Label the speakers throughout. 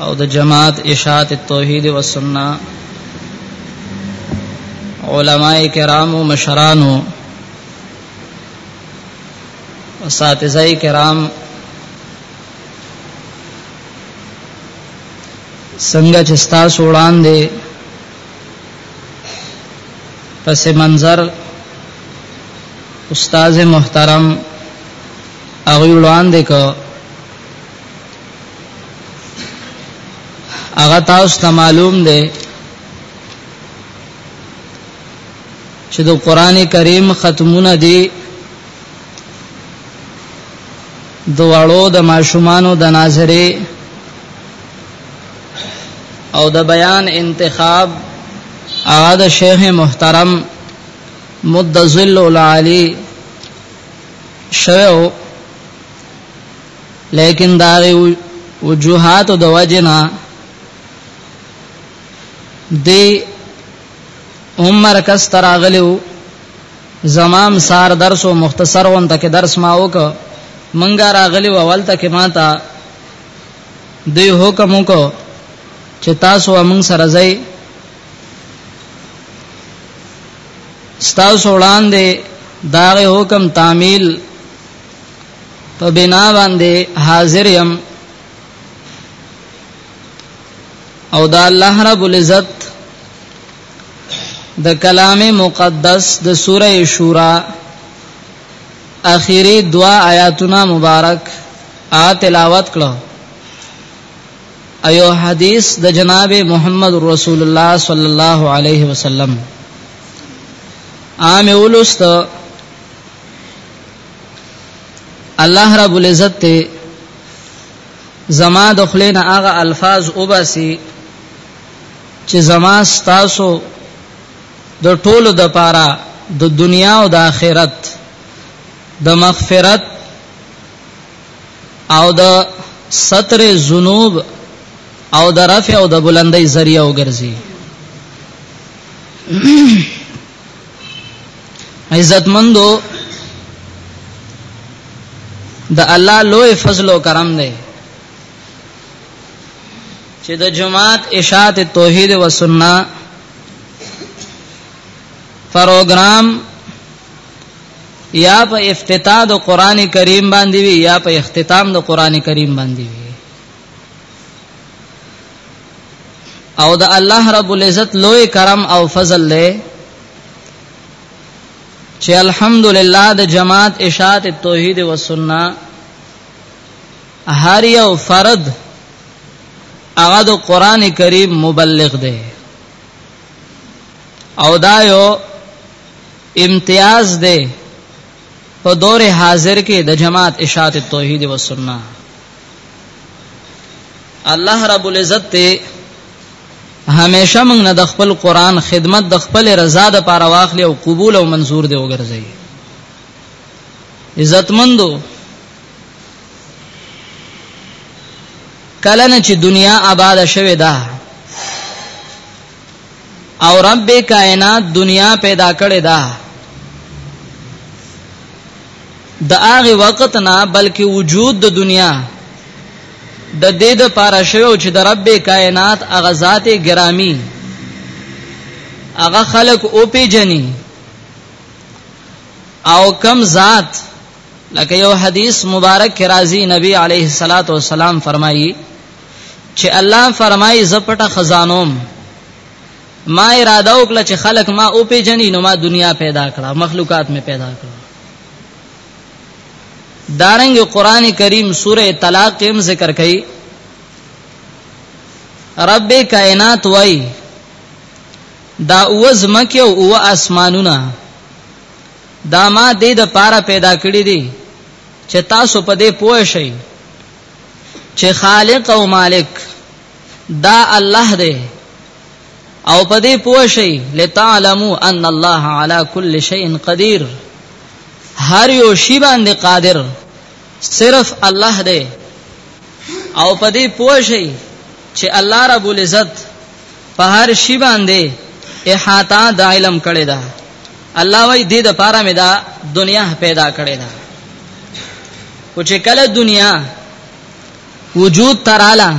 Speaker 1: او د جماعت اشاعت التوحید و سنة علماء کرام و مشران و اساتذه کرام څنګه چې تاسو وړاندې پس منظر استاد محترم اغه وړاندې کو هغه تاسو ته معلوم دی چې د قران کریم ختمونه دي دواړو د ماشومانو د ناظرې او د بیان انتخاب هغه د شیخ محترم مدذل العالی شوه لیکن دا وجوهات د وجنا دی عمر کس تراغلیو زمام سار درس او مختصر وون تک درس ما وک منګا راغلی و اول تک ما تا دی حکم وک چې تاسو موږ سره ځای ستاسو وړاندې دا حکم تعمیل په بنا باندې حاضر يم او دا الله رب العزت د کلام مقدس د سوره شورا اخیری دوا آیاتونه مبارک آ تلاوت کړو ایو حدیث د جناب محمد رسول الله صلی الله علیه وسلم عام اولست الله رب العزت ته زما د خلینه هغه الفاظ وباسي چې زما ستاسو د ټولو د پاره د دنیا او د آخرت د مغفرت او د ستر ذنوب او د رفع او د بلندۍ ذریعہ وګرځي عزت مندو د الله لوی فضل او کرم دی چې د جماعت اشاعت توحید و سنت پروګرام یا په افتتاح د قران کریم باندې وی یا په اختتام د قران کریم باندې وی او د الله رب العزت لوی کرم او فضل له چې الحمدلله د جماعت اشاعت توحید و سنت هر یو فرد هغه د قران کریم مبلغ دی او دا یو امتیاز دی په دور حاضر کې د جماعت اشاعت توحید و سنت الله رب العزت ته همیشه موږ نه د خپل قران خدمت د خپل رضا د پاره واخلې او قبول او منزور دی وګرځي عزتمندو کله نه چې دنیا آباد شوه ده او رب کائنات دنیا پیدا کړې ده د هغه وخت نه بلکې وجود د دنیا د دې د پاره شوی چې د رب کائنات هغه ذات گرامی هغه خلق او پیجنی او کم ذات لکه یو حدیث مبارک کې راځي نبی علیه الصلاۃ والسلام فرمایي چې الله فرمایي زه پټه خزانوم ما اراده وکړه چې خلک ما او پیجنې نو ما دنیا پیدا کړه مخلوقات می پیدا کړه دارنګ قران کریم سوره طلاق کې هم ذکر کړي رب کائنات وای دا اوز مکه او اسمانونه دا ما دې د پاره پیدا کړی دي چې تاسو په دې پوه شئ چې خالق او مالک دا الله دی او په دې پوه شئ لتعلموا ان الله على كل شيء قدير هر یو شی باندې قادر صرف الله دی او په دې پوه شئ چې الله رب العزت په هر شی باندې احاطه د علم کړی دا الله وای دې د پاره مې دا دنیا پیدا کړی دا او چې کله دنیا وجود تراله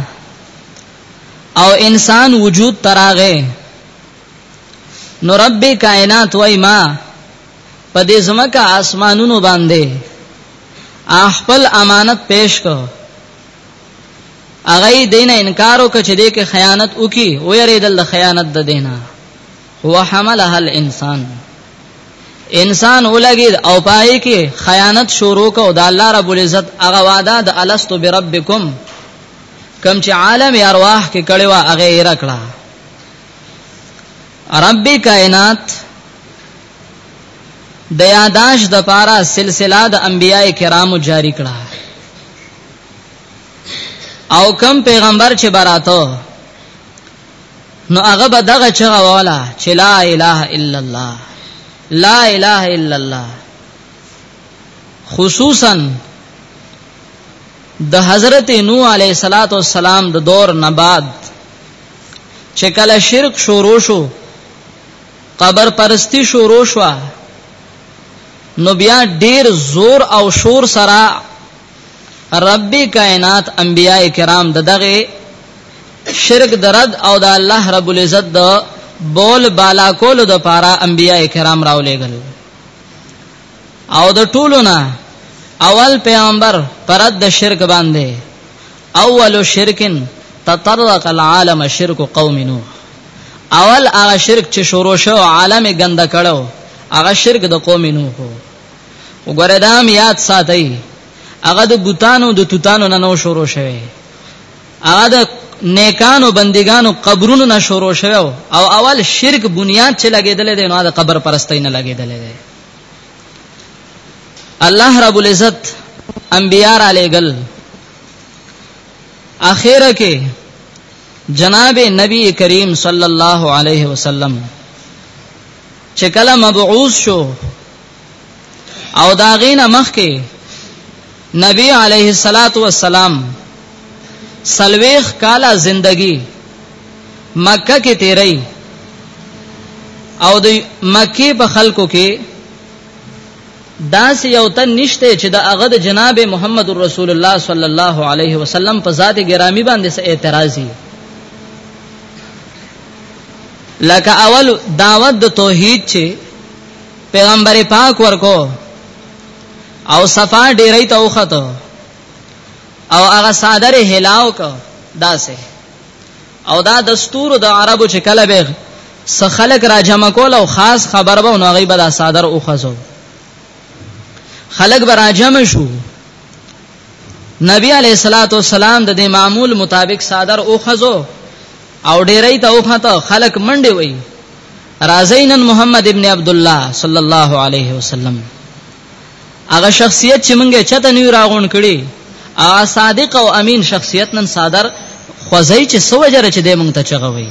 Speaker 1: او انسان وجود تراغه نو رب کائنات وای ما په دې زمکه اسمانونو باندې خپل امانت پیش کو هغه دینه انکار وکړ چې دې کې خیانت وکي او یریدل د خیانت د دینه هو حملها الانسان انسان ولګید او پای کې خیانت شروع کو د الله رب العزت هغه وعده د الستو بربکم کم چې عالم ارواح کې کړي وا هغه یې رکړه رب کائنات د یاداش د پاره سلسله د انبیای کرامو جاری کړه او کم پیغمبر چې براتو نو هغه به دغه چغه والا چې لا اله الا الله لا اله الا الله خصوصا د حضرت نوح علیه الصلاۃ والسلام د دور نه بعد چې کله شرک شروع شو قبر پرستی شروع شو نو بیا ډیر زور او شور سره رب کائنات انبیاء کرام دغه شرک درد او د الله رب العزت د بول بالا کولو د پاره انبیاء کرام راولېګل او د ټولو نه اول پیغمبر پرد د شرک باندې اول شرکن تطرق العالم شرک قوم نوح اول هغه شرک چې شروع شو عالم ګنده کړو هغه شرک د قوم نوح وګوره دا هم یاد ساتي هغه د بوتانو د توتانو نه نو شروع شوه هغه د نیکانو بندگانو قبرونو نه شروع شوه او اول شرک بنیاد چې لګیدل دی نو د قبر پرستۍ نه لګیدل دی الله رب العزت انبیار علی گل اخیره کې جناب نبی کریم صلی الله علیه وسلم چې کله مبعوث شو او دا غینه مخکې نبی علیه الصلاۃ والسلام سلويخ کاله زندگی مکه کې تیرې او د مکه په خلکو کې داس یو تن نشته چې د هغه د جناب محمد رسول الله صلی الله علیه وسلم په ذات ګرامی باندې څه اعتراضي لکه اول دعوت د توحید چې پیغمبر پاک ورکو او صفا ډیرې ته وخته او هغه صادر هلاو کو داسه او دا دستور د عربو چې کله به سخلق را جمع کول او خاص خبر به نو غیبه دا صادر او خزو خلق به را جمع شو نبی علیہ الصلوۃ والسلام د دې معمول مطابق صادر او خزو او ډیرای ته وخته خلک منډي وای رازینن محمد ابن عبد الله صلی الله علیه وسلم هغه شخصیت چې مونږه چته نیو راغون کړي ا صادق او امین شخصیت نن صادر خوځي چې سوجره چې د مونږ ته چغوي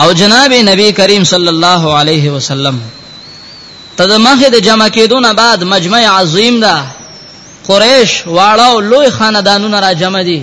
Speaker 1: او جناب نبی کریم صلی الله علیه وسلم تدمخه د جمع کېدون بعد مجمع عظیم ده قریش واړو لوی خاندانونه را جمع دي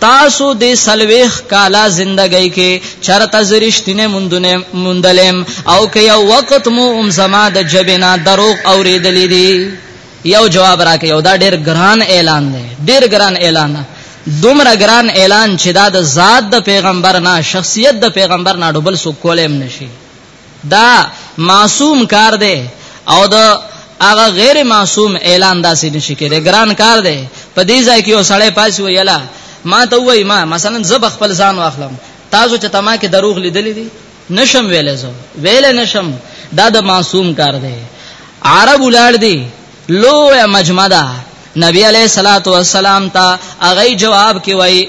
Speaker 1: تاسو دې سلويخ کالا زندګۍ کې چرته زرشتینه مندونه مندلم او که یو وخت مو ام زما د جبنا دروغ اوریدلې دي یو جواب راکې یو دا ډېر ګران اعلان دی ډېر ګران اعلان دی دومره ګران اعلان چې دا د ذات د پیغمبر نه شخصیت د پیغمبر نه ډوبل سو کولم نشي دا معصوم کار دی او د هغه غیر معصوم اعلان داسې نشي کېدای ګران کار دی په دې ځای کې یو سړی پاسي ویلا ما ته وای ما مثلا زب خپل ځان واخلم تاسو چې تما کې دروغ لیدلې دي نشم ویلې زو ویلې نشم دا د معصوم کار دی عرب ولړ دی لوه مجمدا نبی علیہ الصلات والسلام ته هغه جواب کې وای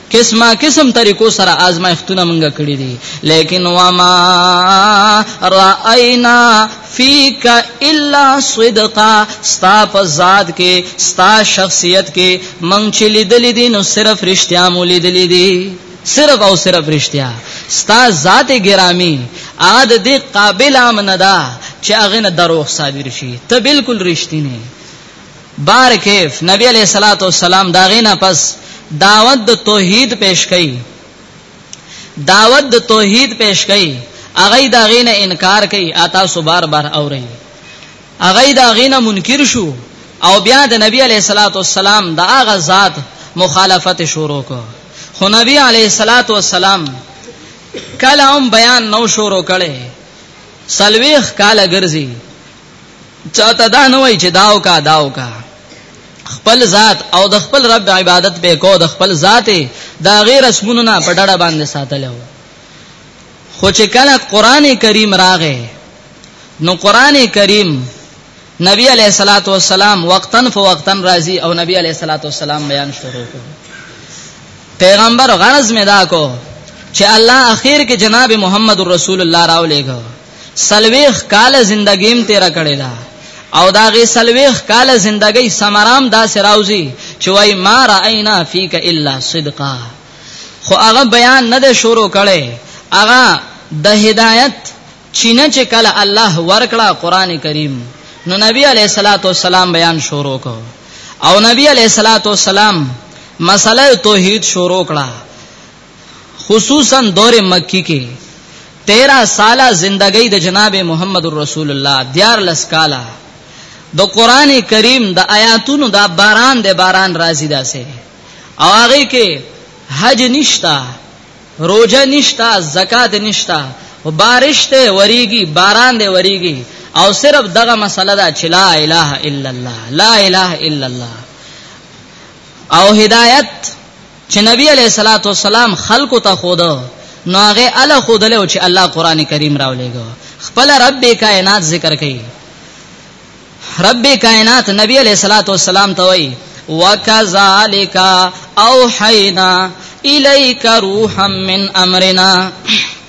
Speaker 1: قسمه قسم طریقو سره آزمایښتونه مونږ کړی دي لیکن وما راینا فیک الا صدقا ستا په ذات کې ستا شخصیت کې مونږ چې لیدلې دي نو صرف رښتیا مو لیدلې دي صرف او صرف رښتیا ستا ذات ګرامی اغه د دې قابل امن ده چې اغه نه دروغ صادر شي ته بالکل رښتینی بار کیف نبی علیہ الصلوۃ والسلام دا غینا پس دعوت د توحید پیش کړي دعوت د توحید پیش کړي اغه دا غینا انکار کړي اتا سو بار بار اوري اغه دا غینا منکر شو او بیا د نبی علیہ الصلوۃ والسلام دا اغه ذات مخالفت شروع کو خو نبی علیہ الصلوۃ والسلام کله هم بیان نو شروع کړي سلويخ کاله ګرځي چاته دا نه وای چې داو کا داو کا خپل ذات او د خپل رب عبادت به کو د خپل ذات دا غیر اسمونو نه په ډډه باندې ساتلو خو چې کله قران کریم راغې نو قران کریم نبی علیہ الصلوۃ والسلام وقتن فوقتن راضی او نبی علیہ الصلوۃ والسلام بیان شروع کو پیغمبر غرض می دا کو چې الله اخر کې جناب محمد رسول الله راولېګو سلويخ کال زندګیم تیر کړی دا او دا غي سلويخ کال زندګۍ سمرام دا سراوزی چې وای ما راینا فیک الا صدقا خو هغه بیان نه ده شروع کړي هغه د هدایت چینه چې کله الله ورکړه قران کریم نو نبی علیہ الصلوۃ والسلام بیان شروع کو او نبی علیہ الصلوۃ والسلام مسله توحید شروع کړه خصوصا دور مکی کې 13 ساله زندګۍ د جناب محمد رسول الله دیار لس کاله د قران کریم د آیاتونو دا باران د باران راځي داسې او هغه کې حج نشتا روزه نشتا زکات نشتا او بارش ته وریږي باران دی وریږي او صرف دغه مسله دا چې لا اله الا الله لا اله الا الله او هدایت چې نبی علیہ الصلوۃ والسلام خلق ته خود نو هغه ال خود له چې الله قران کریم راولېګو خپل رب کائنات ذکر کوي رب کائنات نبی علیہ الصلوۃ والسلام ته وایي وکذالک اوحینا الیک روحا من امرنا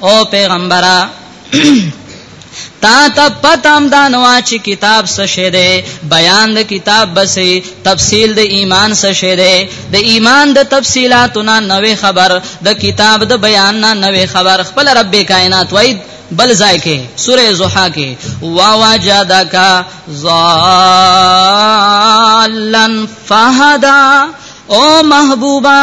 Speaker 1: او پیغمبره تا ته پتام دا نوا چې کتاب څه شه دی بیان د کتاب بسې تفصیل د ایمان څه شه دی د ایمان د تفصيلاتو نه نوې خبر د کتاب د بیان نه نوې خبر خپل رب کائنات وای بل ځای کې سوره زوحا کې وا واجدک ظالن فهدا او محبوبا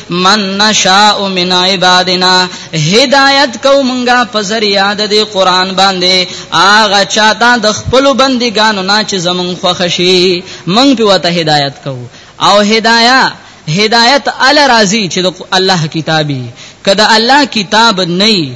Speaker 1: من نشاء من عبادنا هدایت کو مونږه په ذریعہ د دې قران باندې آغا چاته د خپل بندګانو نه چې زمون خوښشي مونږ په وته هدایت کو او هدایا هدایت ال راضی چې د الله کتابي کده الله کتاب نه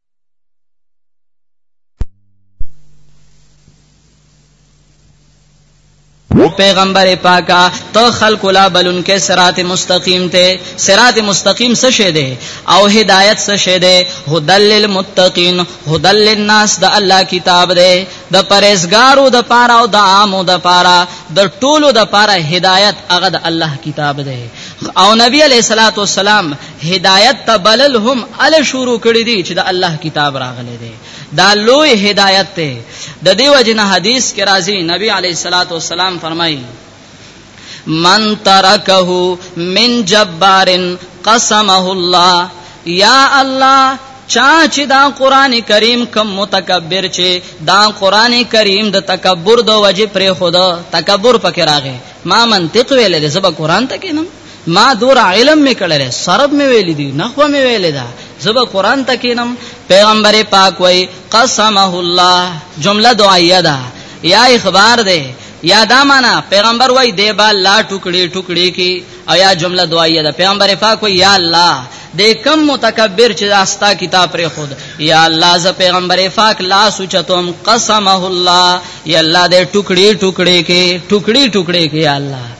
Speaker 1: او پیغمبر پاکا ته خلق لا بلن کې صراط مستقیم ته صراط مستقیم څه شه ده او هدایت څه شه ده هدل للمتقین هدل للناس د الله کتاب ده د پرهیزګارو د پاره او د عامو د پاره د ټولو د پاره هدایت هغه د الله کتاب ده او نبی علیہ الصلوۃ والسلام هدایت ته بلل هم ال شروع کړی دی چې د الله کتاب راغلی دی دا لوی هدایت ته د دیو جن حدیث کې راځي نبی علی صلوات و سلام فرمایي من ترکه من جبار قسمه الله یا الله چا چې دا قران کریم کم متکبر چې دا قران کریم د تکبر د وجه پر خدا تکبر پکې راغی ما منطق ویلې زب قران ته کینم ما دور علم می کړل سرب می ویل دي نخوه می ویل ده زبا قران تکینم پیغمبر پاک وای قسمه الله جمله دعایه ده یا اخبار ده یا دا معنا پیغمبر وای دی با لا ټوکړي ټوکړي کی او یا جمله دعایه ده پیغمبر پاک وای یا الله د کم متکبر چې داستا کتاب پر خود یا الله ز پیغمبر پاک لا سوچتم قسمه الله یا الله دې ټوکړي ټوکړي کې ټوکړي ټوکړي کې یا الله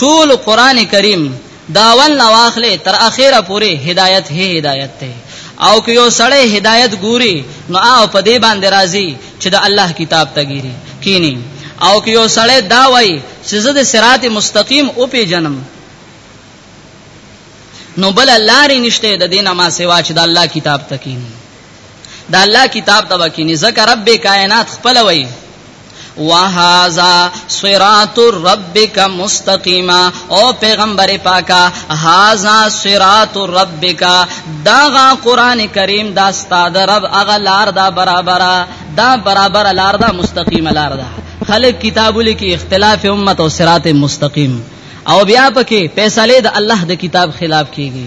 Speaker 1: ټول قران کریم د اول نه واخلې تر اخره پورې هدایت هي هدایت ته او که یو سړی هدایت ګوري نو او په دې باندې راضي چې د الله کتاب ته ګيري کینی او که یو سړی دا وای چې زه د صراط مستقیم او پی جنم نو بل لارې نشته د دینه ما سوا چې د الله کتاب ته کینی دا الله کتاب ته وکینی ذکر رب کائنات خپل وای وهذا صراط ربك مستقيما او پیغمبر پاکا هذا صراط ربك داغه قران کریم دا استاد رب اغه لار دا برابر دا برابر لار دا مستقیم لار دا خلق کتاب لیکي اختلاف امت او صراط مستقیم او بیا پکې فیصله د الله د کتاب خلاف کیږي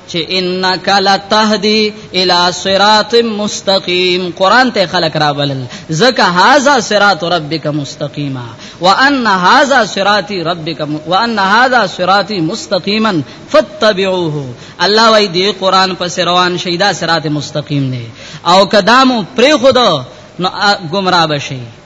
Speaker 1: چې انک لتهدی الی صراط مستقیم قران ته خلق را بلل زکه هاذا صراط ربک مستقیما وان هاذا صراطی ربک وان هاذا صراطی مستقیما فاتبعوه الله وای دی قران پس روان شیدا صراط مستقیم نه او کدامو پری خود نو گمراه بشي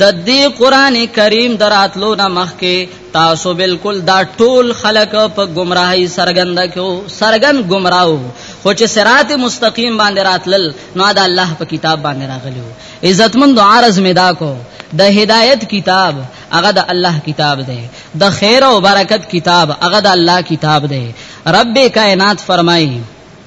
Speaker 1: د دې قران کریم دراتلو نه مخکې تاسو بالکل دا ټول خلک په گمراهی سرګند کو سرګن گمراهو خو چې صراط مستقیم باندې راتلل نو دا الله په کتاب باندې راغلیو عزتمند عارض مدا کو د هدایت کتاب هغه د الله کتاب دی د خیر او برکت کتاب هغه د الله کتاب دی رب کائنات فرمایي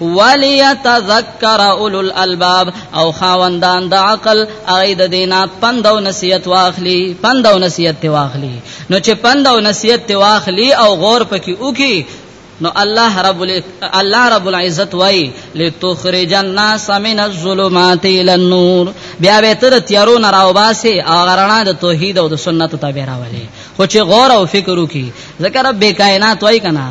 Speaker 1: وليتذكر اولو الالباب او خاوندان د عقل اغه د دینا پند او نصیحت واخلي پند او نصیحت ته واخلي نو چې پند او نصیحت ته واخلي او غور پکې وکي نو الله رب الله رب العزت وای لتخرج الناس من الظلمات الى النور بیا به تر تیارو نه راوباسي او غرنا د توحید او د سنت تابع راولي خو چې غور او فکر وکي ذکر رب کائنات وای کنا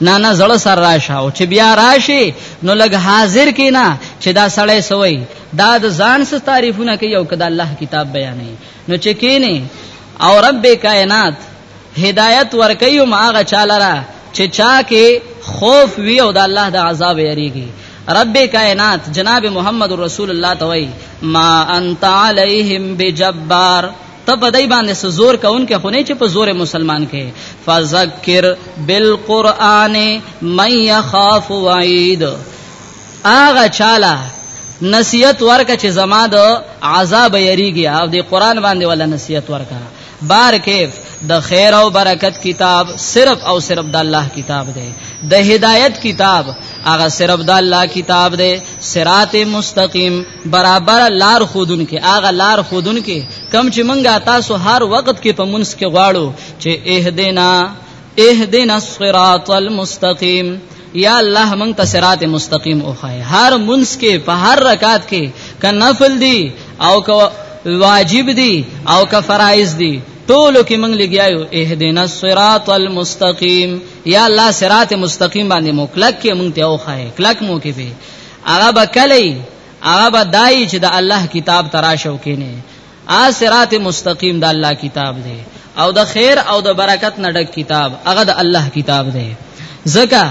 Speaker 1: نه نه زړه سر راشه او چې بیا راشي نو لګ حاضر کینا چې دا سړی سوی دا د ځان څخه تعریفونه کوي او کدا الله کتاب بیانې نو چې کینې او رب کائنات هدایت ورکي او ماغه چاله را چې چا کې خوف وی او د الله د عذاب یریږي رب کائنات جناب محمد رسول الله توي ما انت علیہم بجبار ته په دای باندې څه زور کوونکې خو نه چې په زور مسلمان کې فذکر بالقران من يخاف وعید اغه چاله نصیحت ورکه چې زما د عذاب یریږي او د قران باندې ولا نصیحت ورکه بار کیف د خیر او برکت کتاب صرف او صرف د الله کتاب دی د هدایت کتاب هغه صرف د الله کتاب دی صراط مستقیم برابر لار خودن کې اغه لار خودن کې کم چې منګه تاسو هر وخت کې په منس کې غواړو چې اهدینا اهدینا الصراط المستقیم یا الله مونږ ته صراط مستقیم اوخای هر منس کې په هر رکعت کې ک نفل دی او ک واجب دی او ک فرایض دی ټولو کې مونږ لګیاو اهدینا الصراط المستقیم یا الله صراط مستقیم باندې مو کلک کې مونږ ته اوخای کلک مو کې هغه به کلی هغه به دای چې د الله کتاب تراشو کینه ا صراط مستقیم د الله کتاب دی او د خیر او د برکت نه ډک کتاب هغه د الله کتاب دی زکه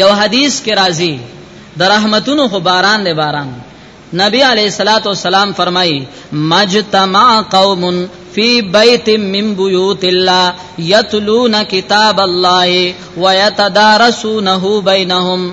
Speaker 1: یو حدیث کې راځي د رحمتونو خو باران دی باران نبی علیہ الصلات والسلام فرمای مجتمع قوم فی بیت من بیوت الله یتلون کتاب الله ویتدارسونه بینهم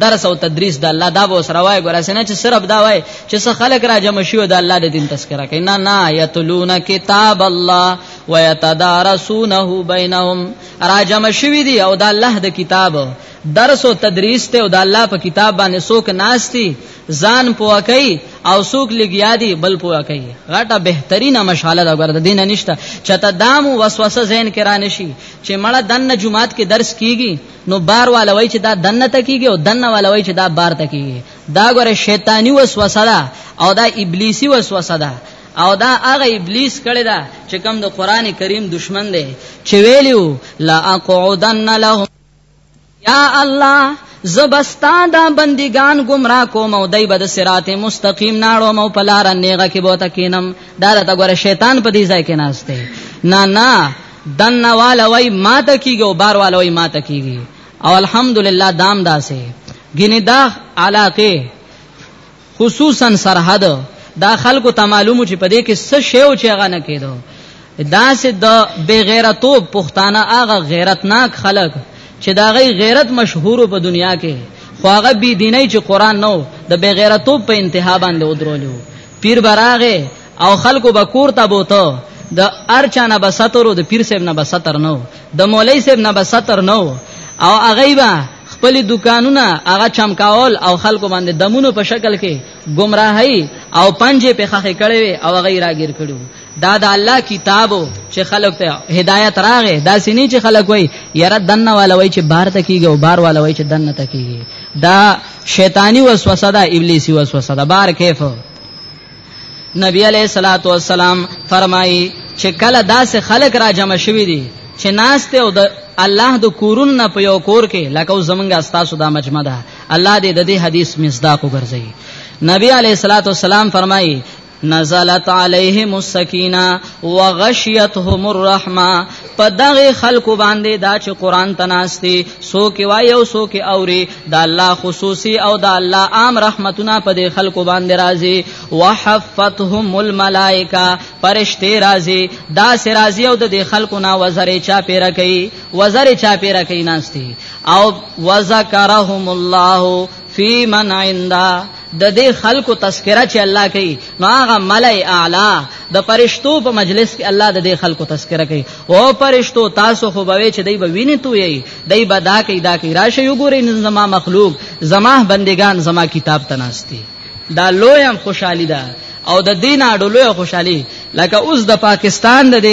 Speaker 1: درس او تدریس د الله دا به وسره وای ګور اسنه چې صرف دا وای چې څه خلک را جمع شي او د الله د دین تذکرہ کوي نه نه یتلون کتاب الله ويتدارسونه بینهم را جمع شوی دی او د الله د کتاب درس او تدریس ته او د الله په کتاب باندې څوک ناشتي ځان پوه کوي او څوک لګیا دي بل پوه کوي غټه بهترینه مشاله دا ګرځي دین نشته چته دام وسوسه ذهن کې را نشي چې مړه دنه جمعات کې درس کیږي نو بار والا وای چې دا دنه تکیږي او دنه والا وای چې دا بار تکیږي دا ګوره شیطانی وسوسه ده او دا ابلیسی وسوسه ده او دا هغه ابلیس کړي دا چې کوم د قران کریم دشمن دی چې ویلو لا اقعدن لهم یا الله زبستا دا بندگان گمراه کوم او دای بد صراط مستقیم ناړو مو پلار نیغه کې بوته کینم دا ته ګوره شیطان په دې ځای کې ناشته نه نه دنه والا وای ماته کیږي او بار والا وای ماته کیږي او الحمدلله دام داسه ګینه دا علاقه خصوصا سرحد دا خلکو ته معلومو چې په دې کې څه شی او چې هغه نه کېدو دا سه د بے غیرتو پښتانه هغه غیرتناک خلک چې دا غي غیرت مشهور په دنیا کې خو هغه بي دیني چې قران نو د بے غیرتو په انتها باندې ودرولو پیر براغه او خلکو به کور ته بوته د ارچا نه به سترو د پیر صاحب نه به ستر نو د مولای صاحب نه به ستر نو او هغه به خپل دکانونه هغه چمکاول او خلکو باندې دمونو په شکل کې گمراهي او پنجې په خخې کړي او هغه راګیر کړو دا د الله کتابو چې خلک ته هدایت راغې دا سینې چې خلک وای یاره دنه والا وای چې بار ته کیږي او بار والا وای چې دنه ته کیږي دا شیطانی وسوسه ده ابلیسی وسوسه ده بار کیف نبی علیہ الصلوۃ والسلام فرمایي چې کله داسې خلک را جمع شوي دي چې ناشته او د الله د کورون نه په یو کور کې لکه زمونږه استاسو دا مجمع ده الله دې د دې حدیث مصداق وګرځي نبی علیہ الصلوۃ والسلام فرمایي نزلت علیهم السکینه وغشیتهم الرحمه په دغه خلکو باندې دا چې قران تناستی سو کې وای او سو کې اوري دا الله خصوصي او دا الله عام رحمتونه په دې خلکو باندې راځي وحفتهم الملائکه فرشتي راځي دا سر راځي او د دې خلکو نه وزره چا پیرا کوي وزره چا پیرا کوي ناشتي او وذکرهم الله فی من عندا د دې خلکو تذکرہ چې الله کوي نو هغه ملای اعلی د پرشتو په مجلس کې الله د دې خلکو تذکرہ کوي او پرشتو تاسو خو به چې دای به ویني تو یي دای به دا کوي دا کوي راشه یو ګوري زما مخلوق زما بندگان زما کتاب تناستی دا لویم خوشحالی ده او د دین اډو لوی خوشحالی لکه اوس د پاکستان د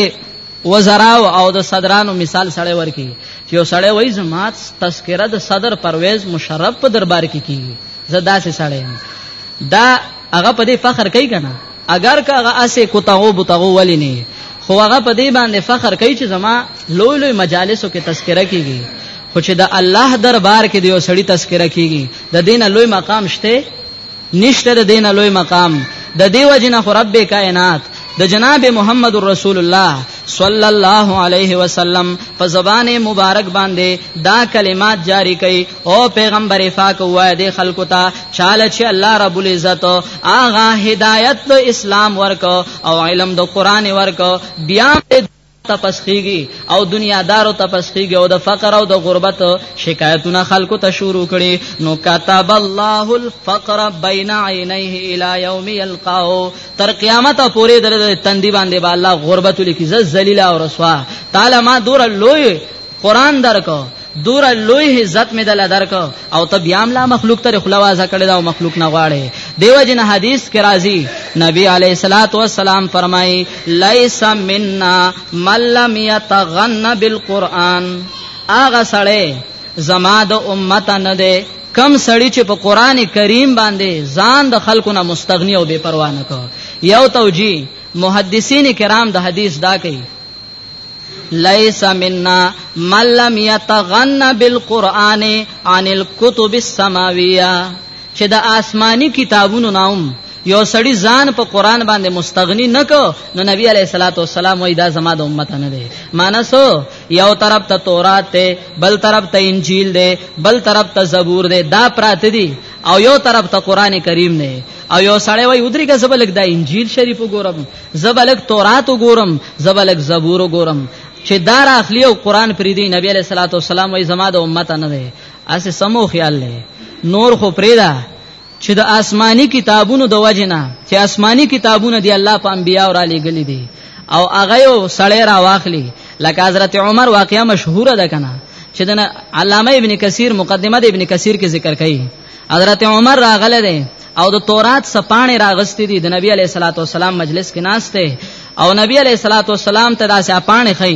Speaker 1: وزراو او د صدرانو مثال سره ورکی چې یو سړی وایي زما تذکره د صدر پرویز مشرف په دربار کې کیږي زه داسې سړی یم دا هغه په دې فخر کوي کنه اگر که هغه اسې کوتاو بوتاو ولی نه خو هغه په دې باندې فخر کوي چې زما لوی لوی مجالسو کې تذکره کیږي خو چې د الله دربار کې دیو سړی تذکره کیږي د دینه لوی مقام شته نشته د دینه لوی مقام د دیو جن خو رب کائنات د جناب محمد رسول الله صلی الله علیه وسلم په زبان مبارک باندې دا کلمات جاری کړي او پیغمبر پاک وای د خلکو ته چاله چې الله رب العزت آغا هدایت د اسلام ورکو او علم د قران ورکو بیا تپسخیږي او دنیا دارو تپسخیږي او د فقر او د غربت شکایتونه خلکو ته شروع کړي نو كتب الله الفقر بين عينيه الى يوم يلقاه تر قیامت پورې د تندی باندې با الله غربت لیکي ز ذلیل او رسوا تعالی ما دور لوی قران درکو دور لوی عزت می دل درک او ته بیا لا مخلوق تر خلوازه کړی دا مخلوق نه غواړي دیو جن حدیث کې راځي نبی علیہ الصلات والسلام فرمایي لیس منا من لم یتغن بالقران اغه سړی زما د امت نه دی کم سړی چې په قران کریم باندې ځان د خلکو نه مستغنی او بے پروا نه کو یو توجیه محدثین کرام د حدیث دا کوي ليس منا من لم يتغنى بالقران عن الكتب السماويه چې د آسمانی کتابونو نام یو سړی ځان په قران باندې مستغنی نکو نو نبی علیہ الصلوۃ والسلام وای دا زما د امت نه دی مانسو یو طرف ته تورات ته بل طرف ته انجیل ده بل طرف ته زبور ده دا پراته دي او یو طرف ته قران کریم نه او یو سړی وای ودری کا زبلک دا انجیل شریف وګورم زبلک تورات وګورم زبلک زبور وګورم چې دار اخلی او قران پری دی نبی علیہ الصلوۃ والسلام وای زما د امت نه ده اسه سمو خیال لې نور خو پریدا چې د آسماني کتابونو د وجنه چې آسماني کتابونه دی الله په انبیا او را لګلې دي او هغه یو سړی را واخلي لکه حضرت عمر واقعا مشهور ده کنه چې د علامه ابن کثیر مقدمه د ابن کثیر کې ذکر کړي حضرت عمر راغله ده او د تورات سپانه راغستې دي د نبی علیه الصلاۃ والسلام مجلس کې ناشته او نبی علیه الصلاۃ والسلام ته داسې اپانه خي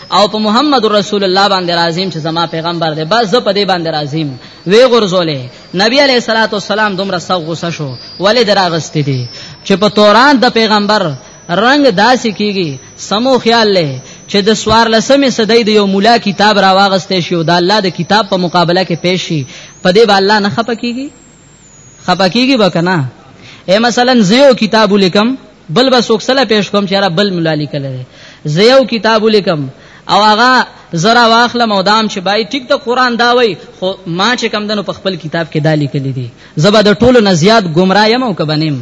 Speaker 1: او په محمد رسول الله باندې راضیم چې زما پیغمبر دی بس زه په دې باندې راضیم وی غرزولې نبی علیہ الصلوۃ والسلام دومره سغ غوسه شو ولې دراغست دي چې په توران د پیغمبر رنگ داسې کیږي سمو خیال لې چې د سوار لسمه صدې د یو مولا کتاب راواغستې شي او د الله د کتاب په مقابله کې پېښ شي په دې باندې نه خپکیږي خپکیږي بکنه اے مثلا زیو کتاب لیکم بل به څوک سره پیش کوم چې را بل مولا لیکل دی زیو کتاب لیکم او هغه زرا واخلم او دام چې بای ټیک ته قران دا وای خو ما چې کم دنو په خپل کتاب کې دا لیکل دي زبا د ټولو نه زیات گمراه یم او کبنیم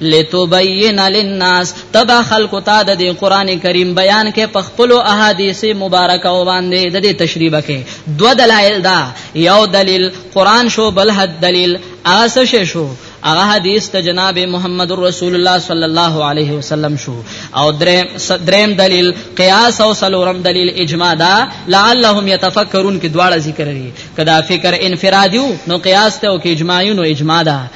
Speaker 1: لتبین للناس تبا خلق تا د دې قران کریم بیان کې په خپل احادیث مبارکه او باندې د دې تشریبه کې دو دلایل دا یو دلیل قران شو بل حد دلیل آسش شو هغه حدیث ته جناب محمد رسول الله صلی الله علیه وسلم شو او دریم دلیل قیاس او سلورم دلیل اجماع دا لعلهم يتفکرون کې دواړه ذکر لري کدا فکر انفرادیو نو قیاس ته او کې اجماعیو نو اجماع دا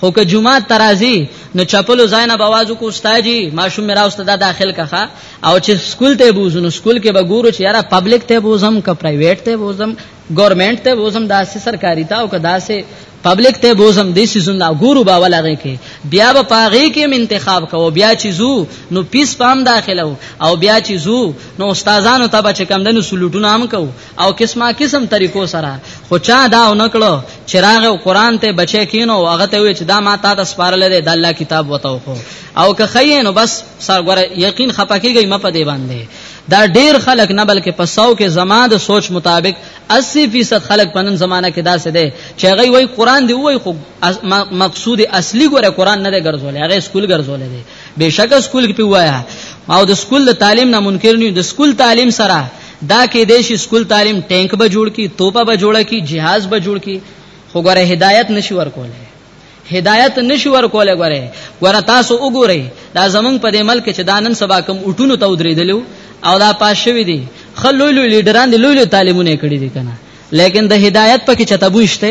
Speaker 1: خو که جمعات ترازی نو چپلو زاینه بوازو کو استاجی ماشوم میرا استاد داخل کخه او چې سکول ته بوزنو سکول کې به ګورو چې یاره پبلک ته بوزم که پرایویټ ته بوزم ګورنمنت ته بوزم داسې سرکاري تا او که داسې پبلک ته بوزم دې سيزون لا ګورو با ولغه کې بیا به پاغي کې انتخاب کوو بیا چې زو نو پیس پام داخلو او بیا چې زو نو استادانو ته به چې کم دنو سلوټونه هم کوو او قسمه قسم طریقو سره خو چا دا ونکړو چې راغه قران ته بچی کینو او هغه ته وی چې دا ما تا ته سپارل دی د الله کتاب وته خو او که خی نو بس سرګره یقین خپکیږي م په دی باندې دا ډیر خلک نه بلکې په ساو کې زما د سوچ مطابق 80% خلک په نن زمانہ کې داسې دي چې هغه وای قران دی وای خو مقصود اصلي ګوره قران نه دی ګرځول هغه سکول ګرځول دی بهشکه سکول کې وایا او د سکول د تعلیم نه منکر نه د سکول تعلیم سره دا کېدای شي سکول تعلیم ټینک به جوړ کی توپه به جوړه کی جهاز به جوړ کی خو ګوره هدایت نشي ورکوله هدایت نشي ورکوله ګوره ګوره تاسو وګورئ دا زمونږ په دې ملک چې دا نن سبا کوم اټونو ته ودرېدلو او دا پاس شوی دی خلوی لوی لیډران دی لوی لوی تعلیمونه کړی دي کنه لیکن د هدایت پکې چتبوشته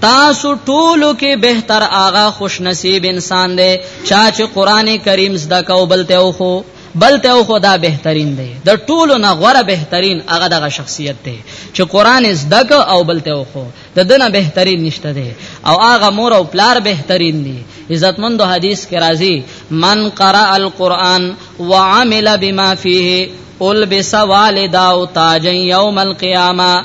Speaker 1: تاسو ټولو کې بهتر آغا خوش نصیب انسان دی چا چې قران کریم زده کو بلته او خو بلته او خو دا بهترین دی د ټولو نه غوره بهترین هغه دغه شخصیت دی چې قران زده کو او بلته او خو د دنه بهترین نشته دی او هغه مور او پلار بهترین دی عزتمند حدیث کې راځي من قرأ القرآن وعمل بما فيه البس والداو تاجا یوم القیامه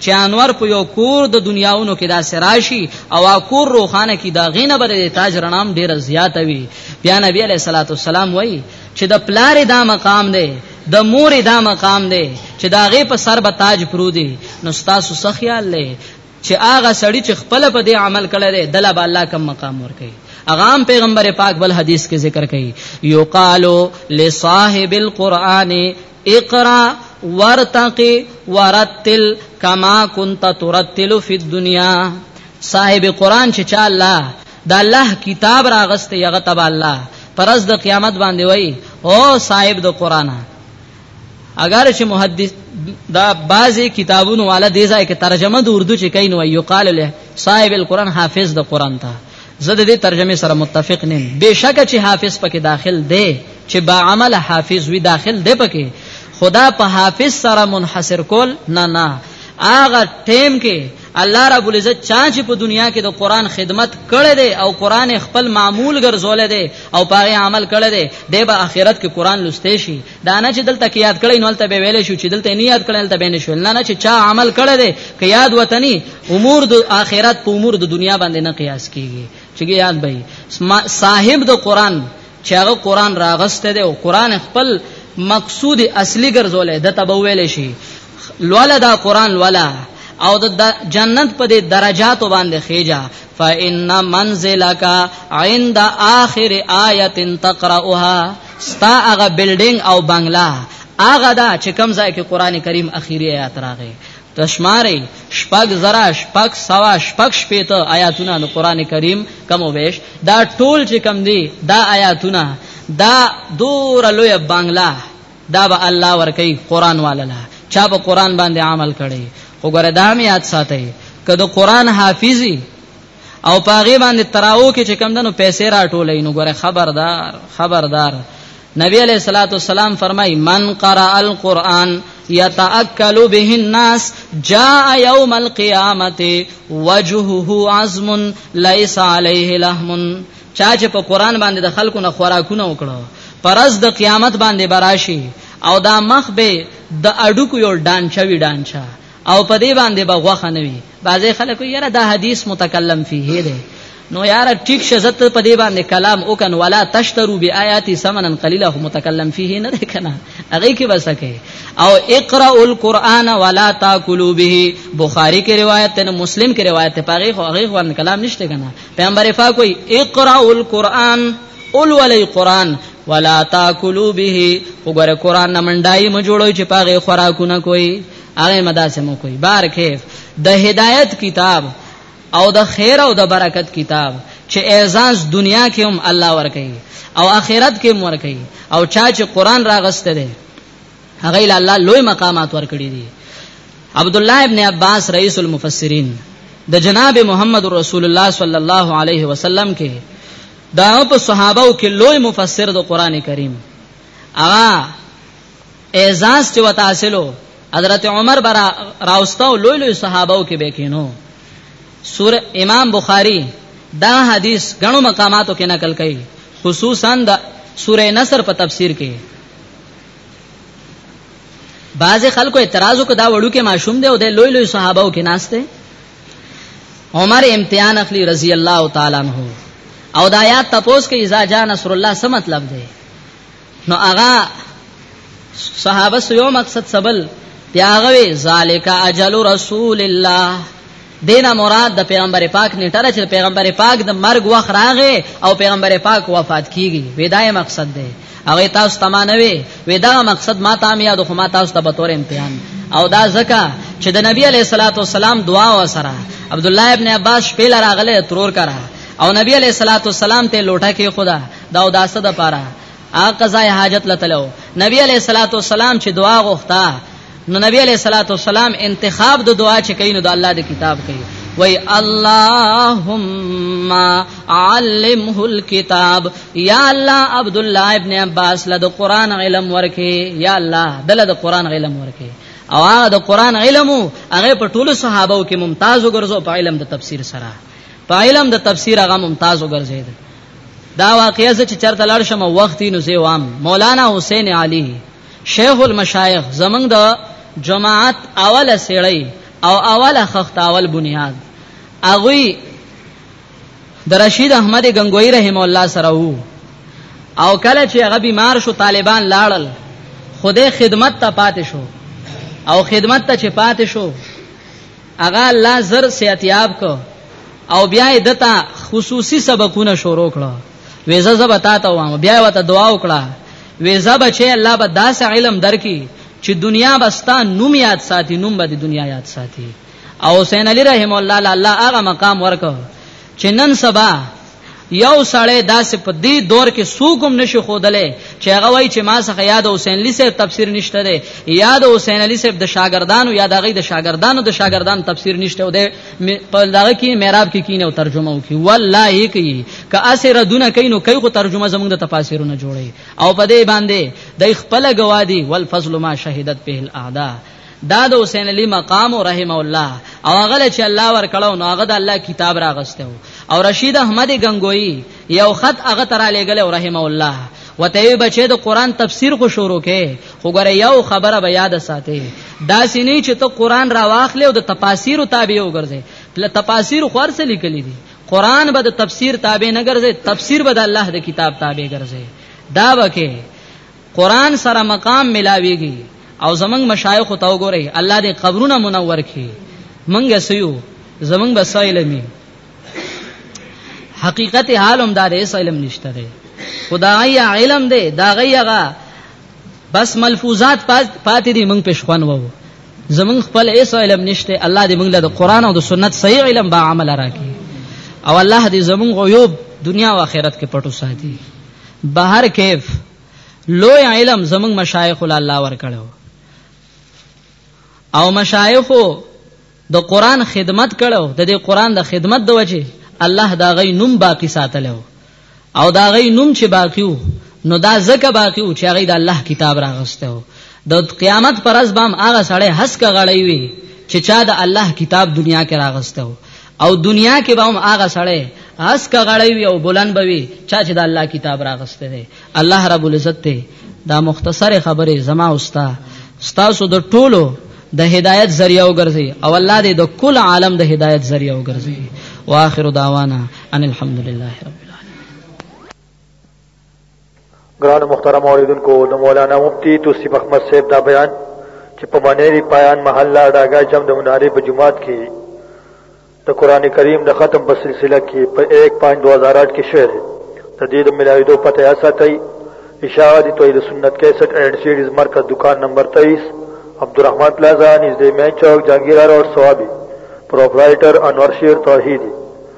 Speaker 1: چې انور په یو کور د دنیاونو کې دا سراشي او کور روخانه کې دا غینه بر د تاج رنام ډیر زیات وي بیا نبی علیہ الصلوۃ والسلام وایي چې د پلار دا مقام دی د مور دا مقام دی چې دا غي په سر به تاج پرودي نو تاسو څه خیال لې چې هغه سړی چې خپل په دې عمل کړی دی دله به الله کم مقام ورکړي اغام پیغمبر پاک بل حدیث کې ذکر کړي یو قالو لصاحب القرآن اقرا ورتقي ورتل کما كنت ترتل في الدنيا صاحب قران چې چا الله د الله کتاب راغست یغه تبع الله پرز د قیامت باندې وای او صاحب د قران اگر چې محدث دا بعضی کتابونو والا دې ځای کې ترجمه د اردو چې کین وای یو قال له صاحب القران حافظ د قران ته زه د دې ترجمه سره متفق نیم بشکه چې حافظ پکې داخل دی چې با عمل حافظ وی داخل دی پکې خدا په حافظ سره منحصر کول نه نه اغه ټیم کې الله رب العزت چا چې په دنیا کې د قران خدمت کړي دي او قران خپل معمول ګرځول دي او پاره عمل کړي دي د به اخرت کې قران لسته شي دا نه چې دلته کې یاد کړی نو دلته به ویل شو چې دلته نه یاد کړی دلته به نه شو نه نه چې چا عمل کړی دی که یاد وطني امور د آخرت په امور د دنیا باندې نه قیاس کیږي چې یاد به صاحب د قران چې هغه قران راغسته دی او قران خپل مقصود اصلي ګرځولې د تبو ویل شي لولا دا قران ولا او د جنت په دې درجاتو باندې خېجا فإن منزلك عند آخر آیه تقرأها ستا هغه بلډینګ او بنگلا هغه دا چې کوم ځای کې قران کریم اخیری آیات راغی تشماری شپږ زرا شپږ سوا شپږ شپېته آیاتونه د قران کریم کم ویش دا ټول چې کم دی دا آیاتونه دا دور لوی بنگلا دا به الله ورکي قران والله چا په قران باندې عمل کړي خو ګره دا مې یاد ساتي کله قران حافظي او پاغي باندې تراو کې چې کم دنو پیسې راټولې نو ګره خبردار خبردار نبی علیہ الصلوۃ والسلام فرمای من قرأ القرآن یتأکل به الناس جاء یوم القیامت وجهه عظم ليس علیه لحم چا چې په قران باندې د خلکو نه خوراکونه وکړو پرز د قیامت باندې براشي او دا مخ به د اډوکو یو ډانچا وی ډانچا او په دې باندې به غوخه نه وي بعضې خلکو یاره دا حدیث متکلم فيه دی نو یاره ټیک شزت په دې باندې کلام وکن ولا تشترو بیااتی ثمنا قلیلا متکلم فيه نه دی کنه هغه کې وسکه او اقرا القرآن ولا تاکلوا به بخاری کې روایت ته مسلم کې روایت ته پاره خو هغه ور کلام نشته کنه پیغمبر پاک وی اقرا القرآن اول ولی قرآن ولا تاکلوا به وګوره قرآن نه منډای م جوړوي چې پاغه خوراکونه کوي هغه مداسه مو کوي بار کیف د هدایت کتاب او د خیر او د برکت کتاب چې اعزاز دنیا کې هم الله ور کوي او آخرت کې هم ور کوي او چا چې قرآن راغسته ده هغه له الله لوی مقامات ورکړي دي عبد الله ابن عباس رئیس المفسرین د جناب محمد رسول الله صلی الله علیه وسلم کې دا په صحابه کې لوی مفسر د قران کریم اغا اعزاز چې وتا حاصلو حضرت عمر برا راوستاو لوی لوی صحابه کې به کینو سور امام بخاری دا حدیث غنو مقاماتو کې نقل کړي خصوصا د سوره نصر په تفسیر کې بعض خلکو اعتراض وکړ دا وړو کې ماشوم دی او د لوی لوی صحابه او کې ناشته عمر امتحان اخلي رضی الله تعالی عنہ او دا آیات تپوس کې اذا جاء نصر الله څه مطلب دی نو هغه صحابه سو یو مقصد سبل پیاغوي ذالک اجل رسول الله دینا مراد د پیغمبر پاک نیټه ده چې پیغمبر پاک د مرګ وخت راغی او پیغمبر پاک وفات کیږي ودای مقصد ده هغه تاسو تمانوي ودا مقصد ما تام یاد خو ما تاسو ته به تور امتحان او دا زکه چې د نبی علی صلوات و سلام دعا و سره عبد الله ابن عباس شپې لراغله ترور کرا او نبی علی صلوات و سلام ته لوټه کې خدا دا اوداسه د پاره ا قضای حاجت لتلو نبی علیہ الصلوۃ والسلام چې دعا غوښتا نو نبی علیہ الصلوۃ والسلام انتخاب د دعا چې کین د الله د کتاب کوي وای اللهم علمه الكتاب یا الله عبد الله ابن عباس له قران علم ورکه یا الله دله د قران علم ورکه او هغه د قران علم هغه په ټولو صحابه کې ممتاز وګرځو په علم د تفسیر سره په علم د تفسیر هغه ممتاز وګرځید دا واقعیا چې چرته لاړ شم وخت نو زه وام مولانا حسین علی شیخ المشایخ زمنګ د جماعت اوله سیړی او اوله خخت اول بنیاد اغوی د رشید احمد غنگوی رحم الله سره وو او کله چې هغه بیمار شو طالبان لاړل خوده خدمت ته پاتې شو او خدمت ته چې پاتې شو هغه الله زر صحتیاب کو او بیا یې دته خصوصي سبقونه شروع کړو ویزه زب تا ته وام بیا وته دعا وکړه ویزه بچي الله به داس علم درکې چې دنیا بستا نوم یاد ساتي نوم به د دنیا یاد ساتي او حسین علی رحم الله الله هغه مقام ورکو چې نن سبا یو سړی داسې په دې دور کې څوک هم نشي ښودلی چې هغه وایي چې ما څخه یاد حسین علي صاحب تفسیر نشته دی یاد حسین علي صاحب د شاګردانو یا د هغې د شاګردانو د شاګردانو تفسیر نشته او دی په دغه کې محراب کې کینې او ترجمه وکړي والله کوي که هسې ردونه کوي نو کوي خو ترجمه زموږ د تفاسیرونه جوړوي او په دې باندې د خپله ګوادي والفضل ما شهدت به الاعداء دا د حسین علی مقام رحم الله او هغه چې الله ور کړو نو هغه د الله کتاب راغسته او رشید احمد غنگوی یو خط هغه ترا لګل رحم الله وته بچې د قران تفسیر خو شروع کې خو ګره یو خبره به یاد ساتي دا سینې چې ته قران را واخلې او د تفاسیر تابع وګرځې له تفاسیر خور څه لیکلې دي قران به د تفسیر تابع نه ګرځي تفسیر به د الله د کتاب تابع ګرځي دا وکه قران سره مقام ملاويږي او زمنګ مشایخ ته وګورئ الله دې قبرونه منور کړي منګ سيو زمنګ بسایلمی حقیقت حالم دا دې علم نشته دی خدای علم دې دا غیغه بس ملفوظات پاتې دي منګ پښخون وو زمنګ خپل ایس علم نشته الله دې منګ له قران او د سنت صحیح علم با عمل راکړي او الله دې زمنګ غیوب دنیا او آخرت کې پټو ساتي بهر کیف لوی علم زمنګ مشایخ الله ورکړو او مشایخ د قران خدمت کړو د دې قران د خدمت د وجه الله دا غي نوم باقی ساتلو او دا غي نوم چې باقیو نو دا زکه باقیو چې غي د الله کتاب راغستو د قیامت پر ورځ بام هغه سړی حس کا غړی وي چې چا د الله کتاب دنیا کې راغستو او دنیا کې به هم هغه سړی اس کا غړی وي او بلند به وي چا چې د الله کتاب راغسته دی الله رب العزت ته دا مختصر خبره زما اوستا ستاسو د ټولو د هدایت ذریعہ وګرځي او الله دې د کل عالم د هدایت ذریعہ وګرځي واخر دعوانا ان الحمدلله رب
Speaker 2: ګران محترم اوریدونکو د مولانا مفتی توصیف احمد صاحب دا بیان چې په منېری پایان محله ډاګا جام د مناری په جماعت کې د قران کریم د ختم په سلسله کې په 1/5/2008 کې شعر د دې د ملاویدو پته یا ساتي اشاعه دي توحید سنت 61 اینڈ سیریز مرکز دکان نمبر 23 عبدالرحمن پلازا نږدې مین چوک جهانگیر روډ سوابي پرپرایټر انور شیر توحیدی